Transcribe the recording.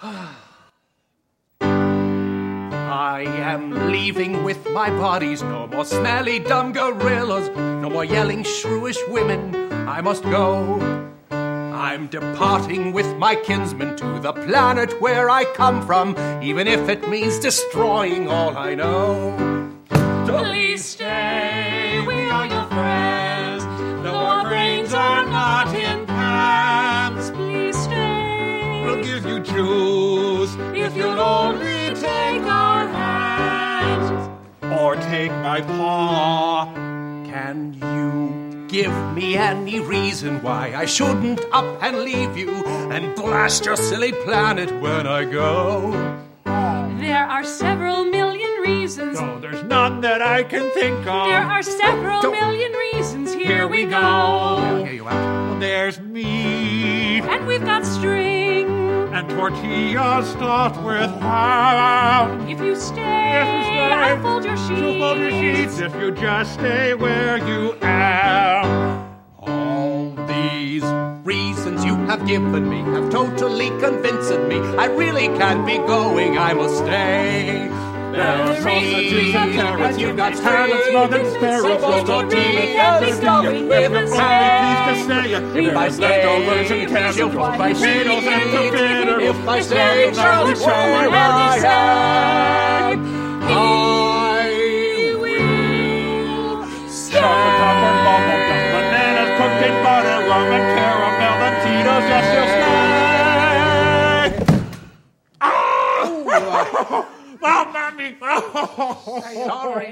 I am leaving with my bodies. No more smelly, dumb gorillas. No more yelling, shrewish women. I must go. I'm departing with my kinsmen to the planet where I come from, even if it means destroying all I know. Please stay, We'll give you juice if you'll only take our hands. or take my paw. Can you give me any reason why I shouldn't up and leave you and blast your silly planet when I go? There are several million reasons. No, there's none that I can think of. There are several Don't- million reasons. Here, Here we we go. You out. There's me. And we've got string. And tortillas stuffed with ham. If you stay, If you stay, I'll fold your sheets. You'll fold your sheets if you just stay where you am. All these reasons you have given me have totally convinced me I really can't be going, I must stay. There's sausages and carrots, you've got and smug and sparrows, tortillas, going If with you're the pleased to stay, If I stay, leftovers and find potatoes and. If I stay, Charlie, Charlie, where I am, I will Chocolate popcorn, bubble gum, bananas cooked in butter, rum and caramel, and Tito's, yes, you'll stay. Oh, mommy. Oh. Sorry.